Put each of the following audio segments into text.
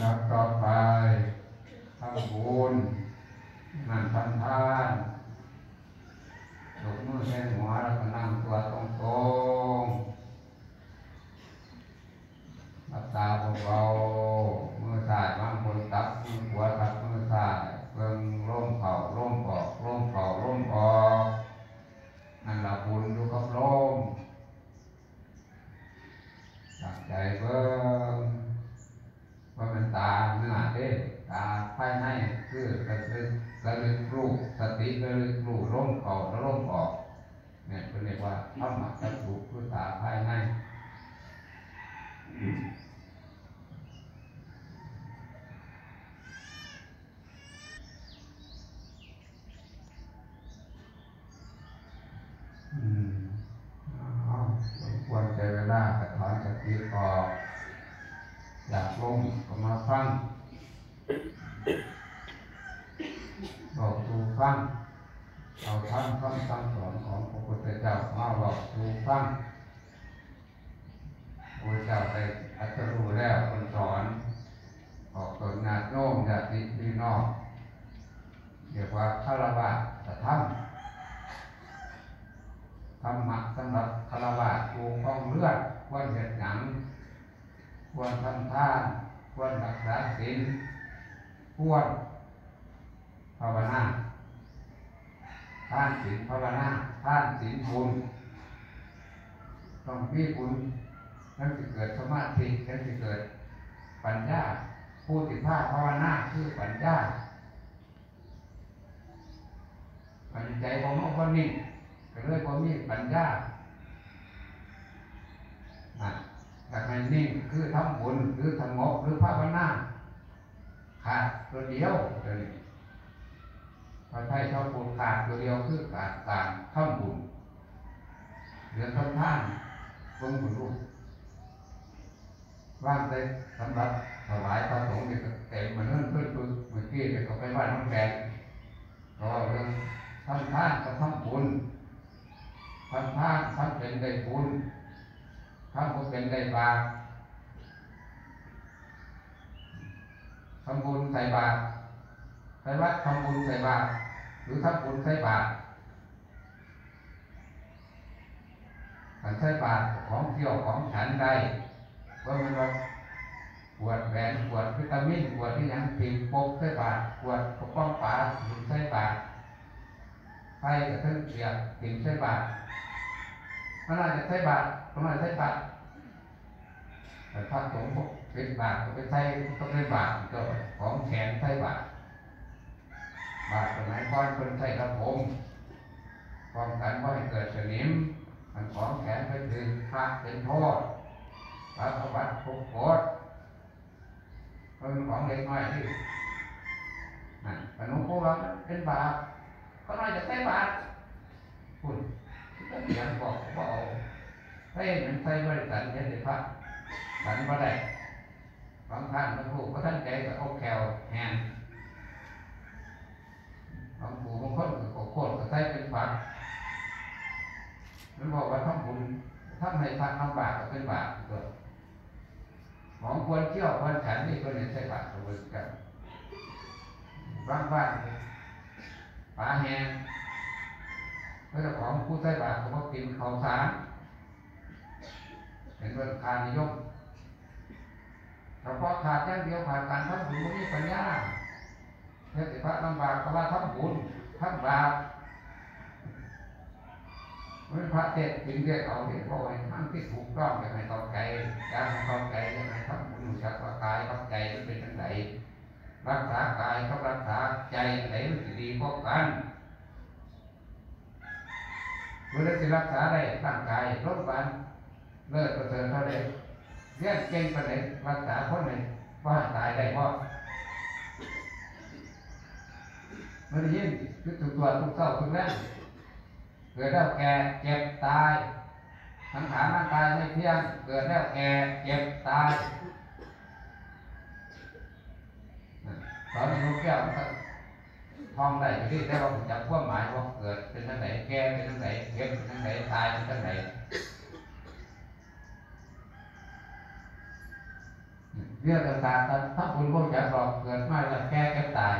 นับต่อไปทำบุญนั่นทำทานยกมือแทนหัวแล้วก็นั่งตัวตรงตรงๆรับตาเบาๆมือซ้ายบางคนตับมือขวตับมือซ้ายเบิ่งร่มเข่าร่มออกร่มเข่าร่มออกนั่นละบุญอยู่กับร่ม ใจเบิ่งว่ามันตาเนื้อเด้ตาภายในคือระลึกระลึกรูปสติระลึกรูปร่มเข่าและร่มออกเนี่ยเป็นเรียกว่าธรรมะจักขุคือตาภายในอืมเอาสมควรใจเวลากระถอนสติออก อยากลงก็มาฟังบอกตู ฟังเอาทำคำสั่งสอนของพระพุทธเจ้ามาบอกตูฟังพระเจ้าได้อตรู้แล้วคนสอนออกตนญาติโยมญาติพี่น้องเรียกว่าคารวะธรรมธรรมะสำหรับคารวะปูข้องเลือดว่าเหตุหยัง ควรทำทานควรรักษาศีลควรภาวนาทานศีลภาวนาทานศีลบุญต้องมีบุญนั่นจะเกิดสมาธินั่นจะเกิดปัญญาผู้ติภาภาวนาคือปัญญาปัญ ใจของน้องคนนี้ก็เลยบ่มีปัญญานะอยากให้นิ่งคือทำบุญหรือทำงบหรือภาวนาขาดตัวเดียวเลยพระไทยชอบบุญขาดตัวเดียวคือขาดการทำบุญเรืองทำท่านเบิ่งบุญรูปว่างได้สำหรับถวายพระสงฆ์เนี่ยเต็มมาเนื่องเพื่อนเมื่อกี้เนี่ยก็ไปว่าน้องแดงก็เรื่อง ทำทานกับทำบุญทำทานทำเป็นได้บุญทำบุญเป็นได้บาปทำบุญใส่บาตรไปวัดทำบุญใส่บาตรหรือทำบุญใส่บาตรการใส่บาตรของเที่ยวของฉันได้ว่ามันว่าปวดแหวนปวดวิตามินปวดที่ยังผิวปกใส่บาตรปวดปกป้องป่าหินใส่บาตร ไฟกระเทือนเสียบหินใส่บาตรมันอาจจะใส่บาตรมันอาจจะใส่บาตรแต่ถ้าสงฆ์เป็นบาทก็ไปใช้ต้องได้บาทก็ของแขนใช้บาทบาทสมัยก่อนเป็นใช้กระผมป้องกันว่าให้เกิดสนิมมันของแขนไปถึงพระเป็นโทษพระสวัสดิ์ทุกโกรเป็นของเล็กน้อยที่นั่นขนมพวกเราเป็นบาท ก็น้อยจะใช้บาทคุณก็เสียงบอกว่าเอาเฮ้ยมันใช้บริษัทเฮ็ดให้พระฉันก็ได้บางท่านบางผู้ก็ท่านใจกับเอาแควแหนบางผู้บางคนก็โคตรก็ใช้เป็นฝักมันบอกว่าทำบุญทำให้พระทำบาปก็เป็นบาปตัวของควรเที่ยวควรฉันนี่ก็เนี่ยใช่บาปตัวกันบางบ้านป่าแหงเมื่อของผู้ใช้บาปก็มากินข้าวสารเห็นว่าคานิยมเฉพาะขาดอย่างเดียวขาดการทำบุญไม่มีปัญญาเทศพระลำบากก็ว่าทำบุญทำบาปมันพระเทศถึงเรียกเอาเรียกว่าให้ทางที่ถูกต้องอย่างไรต่อใจการให้ต่อใจอย่างไรทำบุญจากว่ากายกับใจมันเป็นยังไง รักษากายกับรักษาใจไหนมันจะดีกว่ากันเมื่อจะรักษาได้ร่างกายรบบันเลิศประเสริฐเท่าไรเรียนเก่งปานใดรักษาคนหนึ่งว่าตายได้เพราะมันยินคือถูกตัวทุกเศร้าทุกแรงเกิดแล้วแก่เจ็บตายสังขารร่างกายไม่เที่ยง เกิดแล้วแก่เจ็บตาย ตอนนี้แก้วมันท่องได้ที่แต่ว่ามจำความหมายว่าเกิดเป็นทั้งไหนแก่เป็นทั้งไหนเจ็บเป็นทั้งไหนตายเป็นทั้งไหนเรื่องต่างๆถ้าคุณพวกจะหลอกเกิดมาแล้วแก้ก็ตาย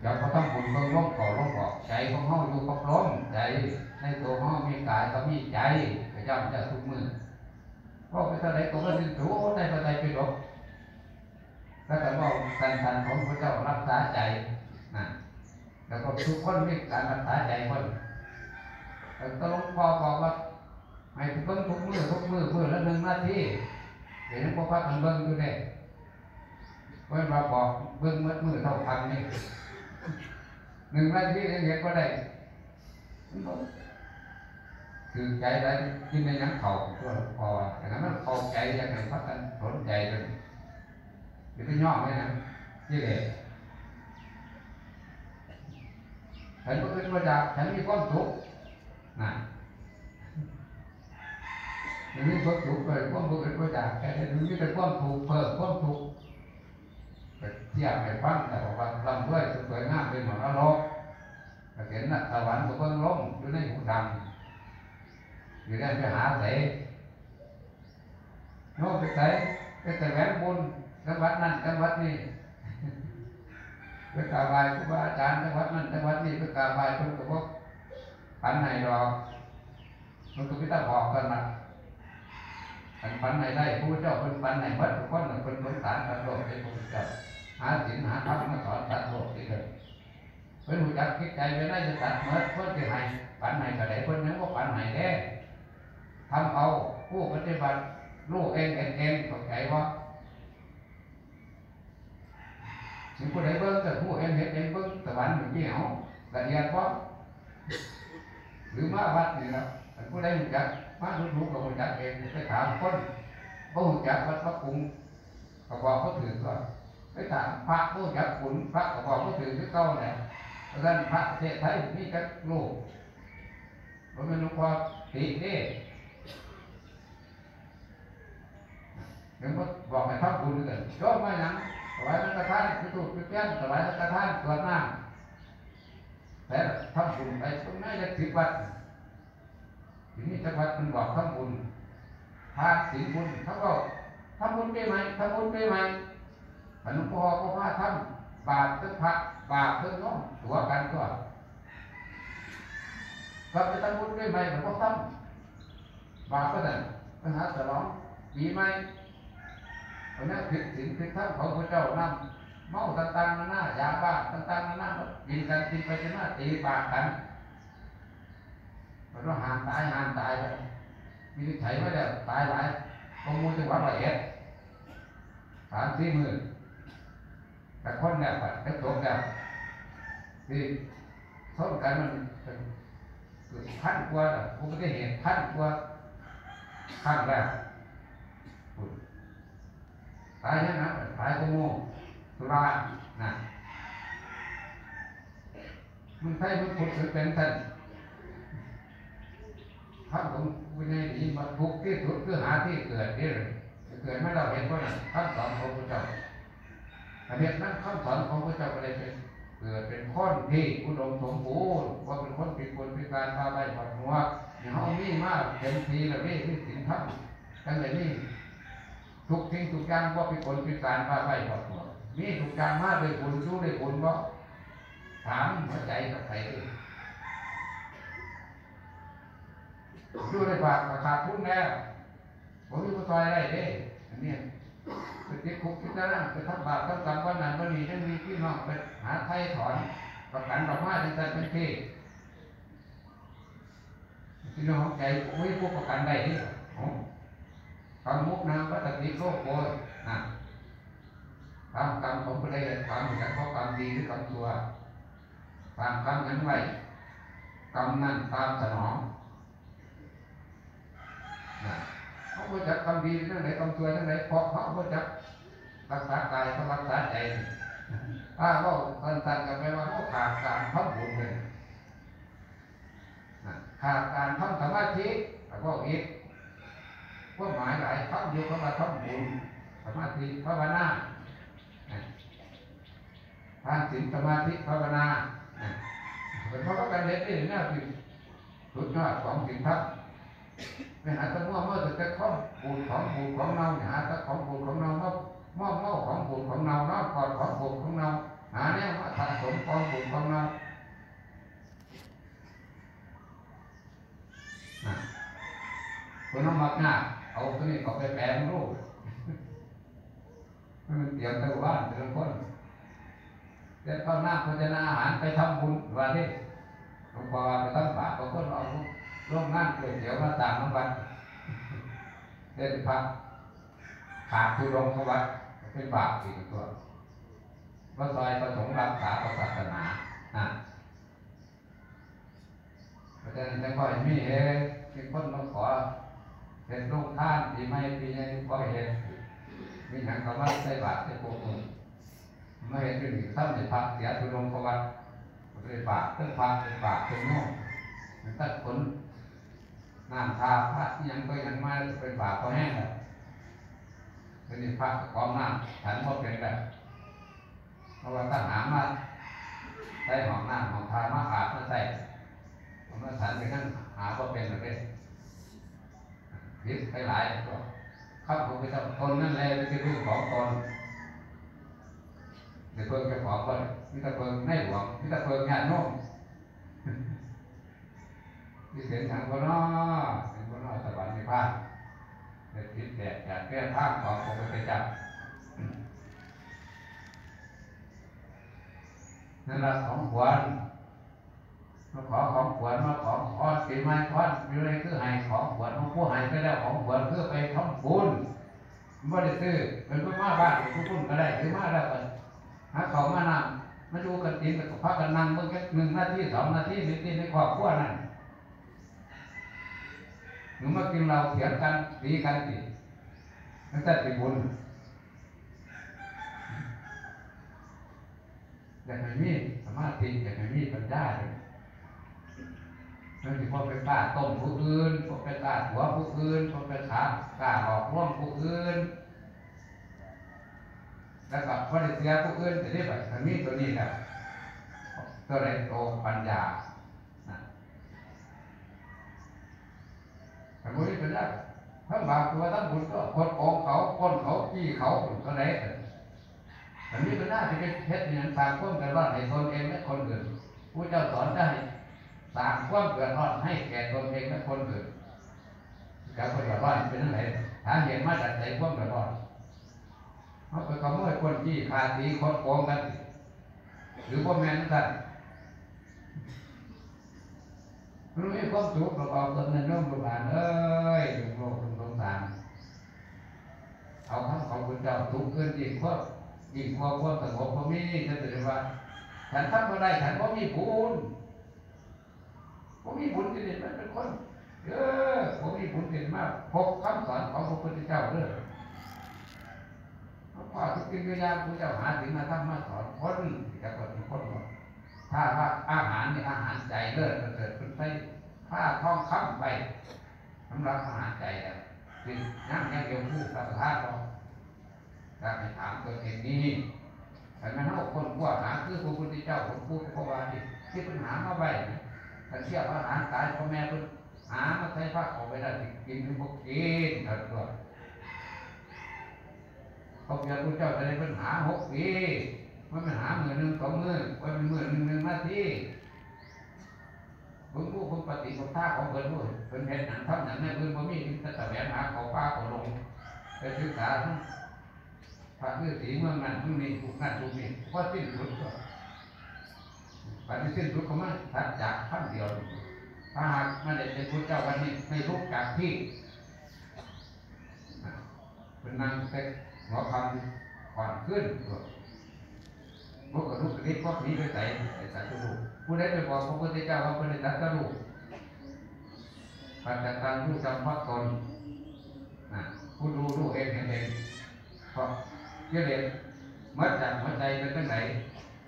เจ้าก็ต้องบุญเบิ่งลมก่อลมบอกใจของเฮาอยู่กับลมใจในตัวเฮามีกายก็มีใจก็ย่อมจะทุกมือเพราะไปท่าไรก็ว่าสิถูได้ปไดไปดอก แล้วก็บอกกันทันของพระเจ้ารักษาใจนะแล้วก็ทุกคนมีการรักษาใจคนแล้วก็หลวงพ่อบอกว่าให้เบิ่งทุกมือทุกมือมือละหนึ่งนาทีเดี๋ยวนี้พวกพักมันเบิ่งอยู่เนี่ยเมื่อนมาบอกเบิ่งมือมือเท่าพันนี่หนึ่งนาทีเองเห็นก็ได้คือใจได้กินในยังเข่าตัวพอแต่นั้นมันพอใจยังไงพักกันสนใจเลย เดี๋ยวไปย่อไหมนะยี่เด็ฉันก็เป็นประจักษ์ฉันมีความสุขนะอย่างนี้ความสุขเลยความสุขเป็นประจักษ์แต่ถึงนี้เป็นความถูกข์เพิ่มความถูกข์เทียบไปฟังแต่บอกว่าลำด้วยสวยงามเป็นเหมือนนรกเห็นนะสวรรค์กับเบื้องล้มอยู่ในหูดังอยู่ได้ไปหาเสยโน้ไปใส่ไปแต่แหวนบุญ จังหวัดนั้นจังหวัดนี้ไปกราบไหว้ครูบาอาจารย์จังหวัดนั้นจังหวัดนี้ไปกราบไหว้เพิ่นก็บอกปันไหนดอมันก็ไม่ต้องบอกกันนะอันปันไหนได้ผู้เจ้าเป็นปันไหนเบิดทุกคนน่ะเป็นสงสารตัดโลกเป็นผู้เจ้าหาศีลหาธรรมมาสอนตัดโลกที่เกิดเพิ่นรู้จักคิดใจไว้ได้จะตัดเมื่อเพิ่นจะให้ปันไหนก็ได้เพิ่นนั้นก็ปันไหนแน่ทำเอาผู้ปฏิบัติรู้เองเองเองเข้าใจว่า ถึงผู้ใดเบิ่งแต่ผู้เองเห็นเองเบิ่งสวรรค์อย่างนี้เอาละเอียดเพราะหรือมาวัดนี่นะแต่ผู้ใดรู้จักมารู้ๆก็รู้จักเองไปถามคนผู้รู้จักวัดพระกรุงก็บอกเขาถือก่อนไปถามพระผู้รู้จักขุนพระก็บอกเขาถือที่เก้าเนี่ยเพราะฉะนั้นพระเทศไทยมีกันลูกผมเป็นหลวงพ่อตินี่เดี๋ยวก็บอกให้ทำบุญกันชอบมาอย่าง ถวายสังฆทานคือถูกคือแก้นถวายสังฆทานตรวจน้ำแต่ทำบุญไปตรงนั้นจะสิบวัดทีนี้จังหวัดมันบอกทำบุญทานศีลบุญเขาก็ทำบุญไปไหมทำบุญไปไหมหลวงพ่อก็พาทำบาปทั้งพระบาปทั้งน้องตัวกันก็ก็ไปทำบุญไปไหมหลวงพ่อทำบาปก็นั่นปัญหาฉลองปีใหม เพราะนั้นผิดศีลผิดธรรมของพระเจ้านำเมาต่างๆนานายาบ้าต่างๆนานากินกันกินไปจนหน้าตีปากกันมันว่าห่างตายห่างตายไปมีนิสัยไม่ได้ตายหลายตรงมูลจังหวัดละเอียดสามสี่หมื่นแต่คนเนี่ยปัดกระจกเนี่ยที่ส้นกันมันเป็นพันกว่าผมไม่ได้เห็นพันกว่าข้างแรกตายยังนะตายกูโง่สุรานะมันใช่มันผุดหรือเป็นท่านพระผมวินัยดีมาทุกที่สุดคือหาที่เกิดนี่เลยเกิดไม่เราเห็นว่านั่นสอนของพระเจ้าอันนี้นั้นคำสอนของพระเจ้าก็เลยเป็นเกิดเป็นคนที่อุดมสมบูรณ์ว่าเป็นคนผิดคนพิการพาไปผัดหัวอย่างเขามีมากเต็มทีแล้วนี่ที่สินธรรมตั้งแต่นี้ ทุกสิ่งทุกอย่างว่าเป็นคนพิการพาไปหมดหมดนี่ทุกอย่างมาด้วยบุญสู้ด้วยบุญบ่ถามหัวใจกับใครดูได้ฝากขาดทุนแล้วผมมีผู้ซอยได้เด้อันนี้ไปติดคุกติดตารางไปทำบาปทำกรรมวันนั้นวันนี้ยังมีพี่น้องไปหาไทยถอนประกันดอกไม้ที่จเป็นที่พี่น้องใจโอ้ยพวกประกันได้ที่ คำมุกนาวัตติโลกโวยนะทำกรรมผมก็ได้ทำอย่างเพราะกรรมดีหรือกรรมชั่วทำกรรมนั้นไว้กรรมนั้นตามสนองนะเขาก็จักกรรมดีทั้งไหนกรรมชั่วทั้งไหนเพราะเขาก็จักรักษากายเขารักษาใจถ้าเขาตันๆกันไปว่าเขาขาดการทำบุญเลยขาดการทำสมาธิแล้วก็อีก พวกหมายหลายคำเดียวก็มาทำบุญสมาธิภาวนาทานศีลสมาธิภาวนาเป็นเพราะกันเด็ดนี่น่าคือสุดยอดของสิ่งทัพไปหาตะมั่วเมื่อแต่ของบูดของบูดของเนาหาตะของบูดของเนาเนาหม้อหม้อของบูดของเนานาก่อนของบูดของเนาหาเนี่ยมาสะสมของบูดของเนาคนน้องมักหน้า เอาตัวนี้เขาไปแปลงรูปมันเตรียมตัวบ้านแต่ละคนเดี๋ยวข้าหน้าโภชนาอาหารไปทำบุญวันนี้หลวงพ่อไปตั้งบาตรบางคนเอาร่วมงานก๋วยเตี๋ยวมาต่างน้ำวันเดินพักขาดทุรงเขาวัดเป็นบาปอีกตัวว่าซอยประสงค์รักษาศาสนาอะเพราะฉะนั้นจะค่อยมีเองมีคนมาขอ เห็นลูกท่านปีไม่ปีนี้ก็เห็นมีหนังเขาว่าใส่บาตรใส่โกงไม่เห็นเป็นหนึ่งท่านในพักเสียทุรงเขาวัดเป็นบาปเรื่องพักเป็นบาปเป็นโง่ตัดผลน้ำทาพระยังก็ยังมาเป็นบาปก็แห้งแล้วเป็นพระของน้ำฉันก็เป็นแบบเพราะว่าถ้าหามาใส่หองน้ำหองทามาอาบมาใส่ผมว่าฉันไปนั่งหาก็เป็นแบบนี้ ผิดไปหลายตัวข้าพเจ้าตนนั่นแหละเป็นเรื่องของตนเดี๋ยวเพิ่งจะขอคนมิตรเพิ่งในหลวงมิตรเพิ่งญาติโน้มที่เสียงทางคนนอเป็นคนนอสวรรค์ในภาคเด็ดทิศแดดอยากแก้ภาคของพระพุทธเจ้านั่นละของขวัญ ขอของขวัญมาขอขอสีไม้ขอนอยู่ในคือให้ของขวัญของผู้ให้ไปแล้วของขวัญเพื่อไปทำบุญไม่ได้ซื้อเป็นผู้มาบ้านเป็นผู้บุญก็ได้คือมาแล้วกันหาของมานั่งมาดูกันกินกับพักกันนั่งเมื่อแค่หนึ่งนาทีสองนาทีในที่ในครอบครัวนั่นหรือมากินเราเถียงกันตีกันตีนั่นแต่ติบุญอยากให้มีสมาธิอยากให้มีปัญญาเลย นั่คือพอไปกล้าต้มผู้อื่นพอไปกล้าหัวผู้อื่นพอไปขากล้าหลอกลวงผู้อื่นแล้วก็พอได้เสียผู้อื่นจะได้แบบมันมีตัวนี้แหละตัวไรโตปัญญาแต่บุญเป็นได้ทั้งบาปตัวทั้งบุญก็คนโกงเขาคนเขาจี้เขาก็ได้แต่นี้เป็นหน้าที่เป็นเพชรเนี่ยสร้างความเดือดร้อนให้ตนเองและคนอื่นผู้เจ้าสอนได้ สางความเดือดร้อนให้แก่ตนเองและคนอื่นกับคนเดือดร้อนเป็นอะไรถ้าเห็นมาจากใจความเดือดร้อนเขาไปขโมยคนจี้ขาดตีคนโกงกัน หรือพ่อแม่นั่นกันรู้ไหมความสุขประกอบตนในร่มประบาลเอ้ยดวงโลกดวงสงสารเอาคำของพระเจ้าทุกข์เกินยิ่งควบยิ่งความความสงบพอมีจะถือว่าฉันทำอะไรฉันก็มีบุญ มีบุญที่เด่นมันเป็นคนเออผมมีบุญเด่นมากพบคำสอนของพระพุทธเจ้าเด้อพระทุกกิริยาพระเจ้าหาถึงมาทำมาสอนคนที่จะเปิดคนหมดถ้าว่าอาหารนี่อาหารใจเลิศเกิดขึ้นไปผ้าท้องคำไปสำหรับอาหารใจแล้วคือนั่งยังเดียวพูดกับพระเราการไปถามตัวเองนี้แต่ไม่เท่าคนกว่าหาคือพระพุทธเจ้าผมพูดเพราะว่าที่ที่ปัญหามาไว้ ถ้าเชื่อว่าอาหารตายพ่อแม่คุณหามาใช้ผ้าออกไปได้กินคือพวกกินถิดตัวเขาเพียรพระเจ้าจะได้ปัญหาหกปีมันปัญหามือหนึ่งสองมือมันเป็นมือหนึ่งหนึ่งนาทีผมผู้ผมปฏิบัติท่าของเพิ่นผู้เพิ่นเห็นหนังทำหนังในเพิ่นบ่มีแต่แสวงหาเขาป้าเขาลงไปศึกษาทั้งพระฤาษีเมืองนั้นเมืองนี้ทุกนั่นทุกนี้เพอสิ้นสุดก็ ปฏิสิ้นสุดเขามาทัดจากขั้นเดียวถ้าหากไม่ได้เป็นพระเจ้าวันนี้ไม่ลุกจากที่เป็นนางเต็กหัวคำก่อนขึ้นตัวพวกระลุกระดิบพวกนี้ไปใส่ใส่สัตว์ลูกผู้ใดไปบอกพระพุทธเจ้าว่าเป็นสัตว์ลูกปัจจัยการรู้จำเพาะตนนะผู้รู้รู้เองเห็นเองเพราะกิเลสเมื่อจากหัวใจเป็นตั้งไหน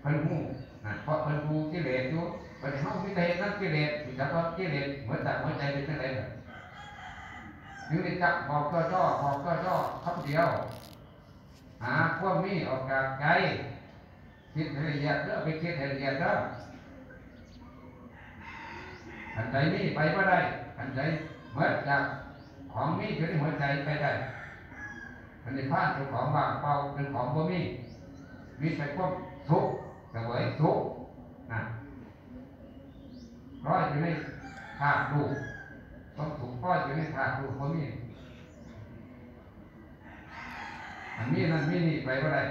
เพิ่นหูนะ เพราะเพิ่นหูกิเลสอยู่เป็นห้องพิเศษนั่นกิเลสอยู่จากว่ากิเลสเหมื่อจากหัวใจเป็นตั้งไหนแบบอยู่ในจักบอกก็จ่อบอกก็จ่อครับเดียว หาพวกนี้ออกจากใจคิดละเอียดเด้อไปคิดละเอียดเด้ออันใดนี่ไปก็ได้ อันใดเมื่อจากของมีอยู่ในหัวใจไปได้อันนี้พลานเป็นของว่างเปล่าเป็นของบ่มีมีแต่ความสุขเสวยสุขนะร้อยอยู่ในธาตุรูปต้องถูกร้อยอยู่ในธาตุรูปบ่มีอันนี้นั่นมีนี่ไปบ่ได้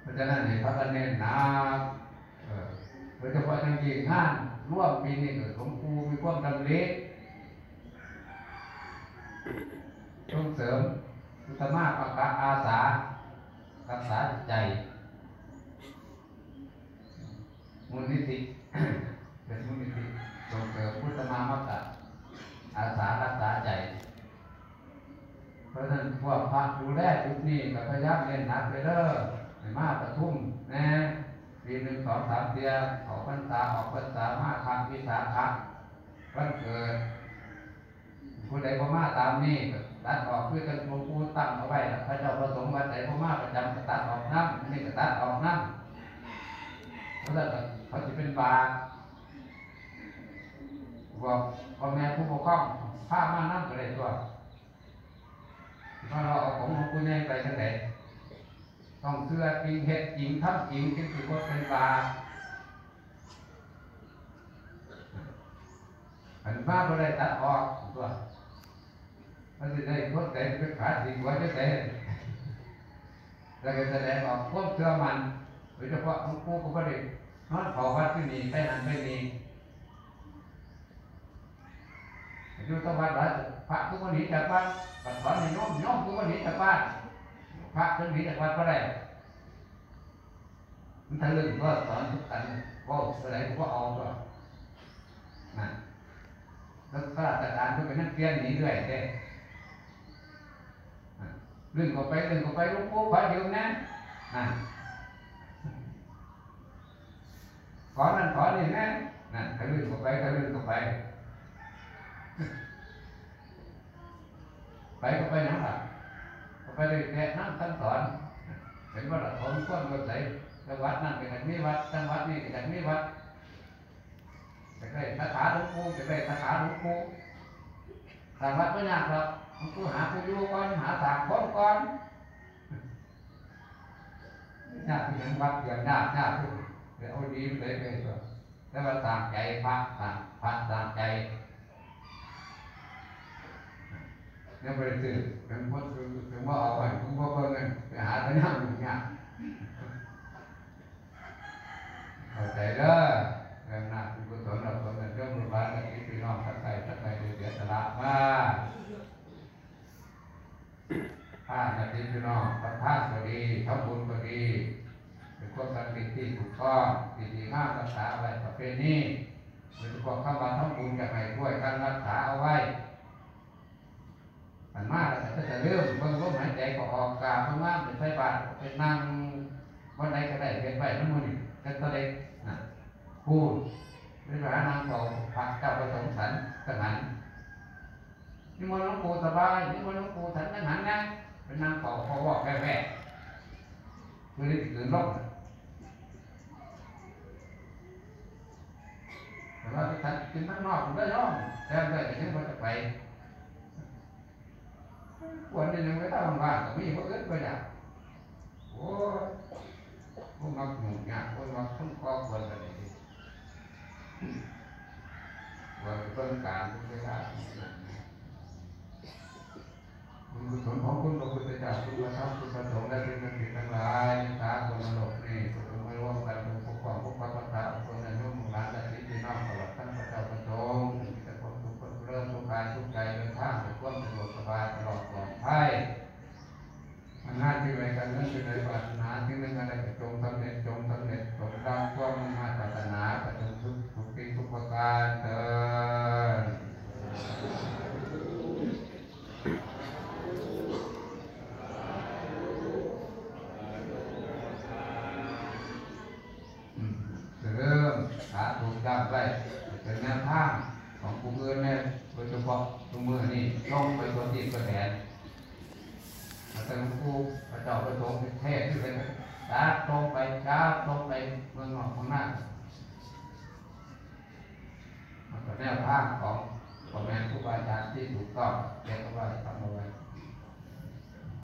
เพราะฉะนั้นให้พัฒนเน้นหนาโดยเฉพาะทางยิ่งงานร่วมปีนี้ก็ของครูมีความดำริส่งเสริมพุทธมาปะกาอาสา รักษาใจ มูลนิธิเป็นมูลนิธิส่งเสริมพุทธมามกะอาสารักษาใจ เพราะฉะนั้นพวกพระดูแลจุดนี้ก็พยายามเน้นหนักไปเด้อให้มาประทุมน่ปีหนึ่งสองสามเดือนออกพรรษาออกพรรษามาคำวิสาขะวันเกิดผู้ใดบ่มาตามนี้ ตัดออกคือจังหลวงปู่ตั้งเอาไว้ล่ะพระเจ้าประสงค์วันใดบ่มาประจำกตัดออกน้ำอันนี้ก็ตัดออกน้ำเพราะฉะนั้นก็เขาจะเป็นบาบอกพ่อแม่ผู้ปกครองพามาน้ำก็ได้ตัวถ้าเราเอาของหลวงปู่ใหญ่ไปทางไหนต้องเชื่อจริงเฮ็ดจริงทำจริงจึงสิบ่เป็นบาอันมาบ่ได้ตัดออกตัว มันจะได้คนแต่เป็นขาดดีกว่าจะแต่แล้วก็แสดงออกความเชื่อมันโดยเฉพาะหลวงปู่ก็บ่ได้นอนเผาวัดที่นี่ไปนั่นไปนี่อยู่ตะวันละพระทุกวันหนีจากบ้านบัดสอนให้โยมโยมทุกวันหนีจากบ้านพระทุกหนีจากบ้านก็ได้มันทะลึ่งก็สอนทุกกันก็แสดงก็เอาก็นั่นแล้วข้าราชการก็เป็นนักเรียนหนีด้วยเด้ เรื่องก็ไปเรื่องก็ไปลูกปู่ขอยืมนะนั่นขอนั่นขอนี่นะนั่นทะลึ่งก็ไปทะลึ่งก็ไป ไปก็ไปนั่นแหละก็ไปเลยแนะนำสั่งสอนเห็นว่าเราคนก้นก็ใส่จังวัดนั่นก็จะมีวัดจังวัดนี้ก็จะมีวัดจะได้สาขาหลวงปู่จะได้สาขาหลวงปู่ทางวัดไม่ยากหรอ กหลวงปู่หาผู้อยู่ก่อนหาสามคนก่อนยากที่ยังวัดเกี่ยวยากยากที่เดี๋ยวเอาดีไปเลยไปตัวแล้วว่าตามใจพระตามพระตามใจเนี่ยไปซื้อเป็นพดเป็นว่าเอาไปผมก็เพิ่งเงินไปหาไปนั่งอย่างเงี้ยเข้าใจเด้อเรื่องหน้าที่กุศลเราคนเป็นเรื่องรูปแบบที่พี่น้องทักใจทักใจเสียสละมา ถ้านาทีพี่น้องทำทานก็ดีทำบุญก็ดีเป็นความสันติที่ถูกต้องที่ดีงามรักษาไว้ประเพณีโดยเฉพาะเข้ามาทำบุญกันให้ด้วยการรักษาเอาไว้มันมากแต่ถ้าจะเริ่มเบิ่งลมหายใจก็ออกกาเพิ่งมากเป็นไฟบาทเป็นนั่งวันใดก็ได้เป็นไปน้ำมันแต่ตัวเด็กนะพูดหรือหานางเขาพักเจ้าประสงสันสังหันนี่มันหลวงปู่สบายนี่มันหลวงปู่สันสังหันนะ เป็นนางเขาพอบอกแว่ๆคือได้ถือลมแต่ว่าท่านกินข้างนอกได้ย่อมแทนได้แต่ยังไม่จะไปวันนี้ยังไม่ได้บ้านก็มีพวกอื่นไปอย่างโอ้พวกนักหนุ่มเนี่ยพวกนักทุ่งคอคนอะไรนี่วันต้นการพุทธเจ้าคุณ กุศลของคุณพระพุทธเจ้าคุณพระธรรมคุณพระสงฆ์และสิ่งศักดิ์สิทธิ์ทั้งหลายสาคนโลกนี่คุณไม่ร่วมกันเป็นปกป้องปกปักรักษาคนในนุ่มหลานและสิ่งที่น้องตลอดทั้งพระเจ้าพระสงฆ์มีแต่ความสุขความเริ่มทุกกายทุกใจเดินทางด้วยความสะดวกสบายตลอดปลอดภัยมันน่าที่ไรกันนั้นเป็นในปรารถนาที่นึงอะไรจงสำเร็จจงสำเร็จสมดังความมุ่งมั่นปรารถนาประจงทุกทุกปีทุกประการ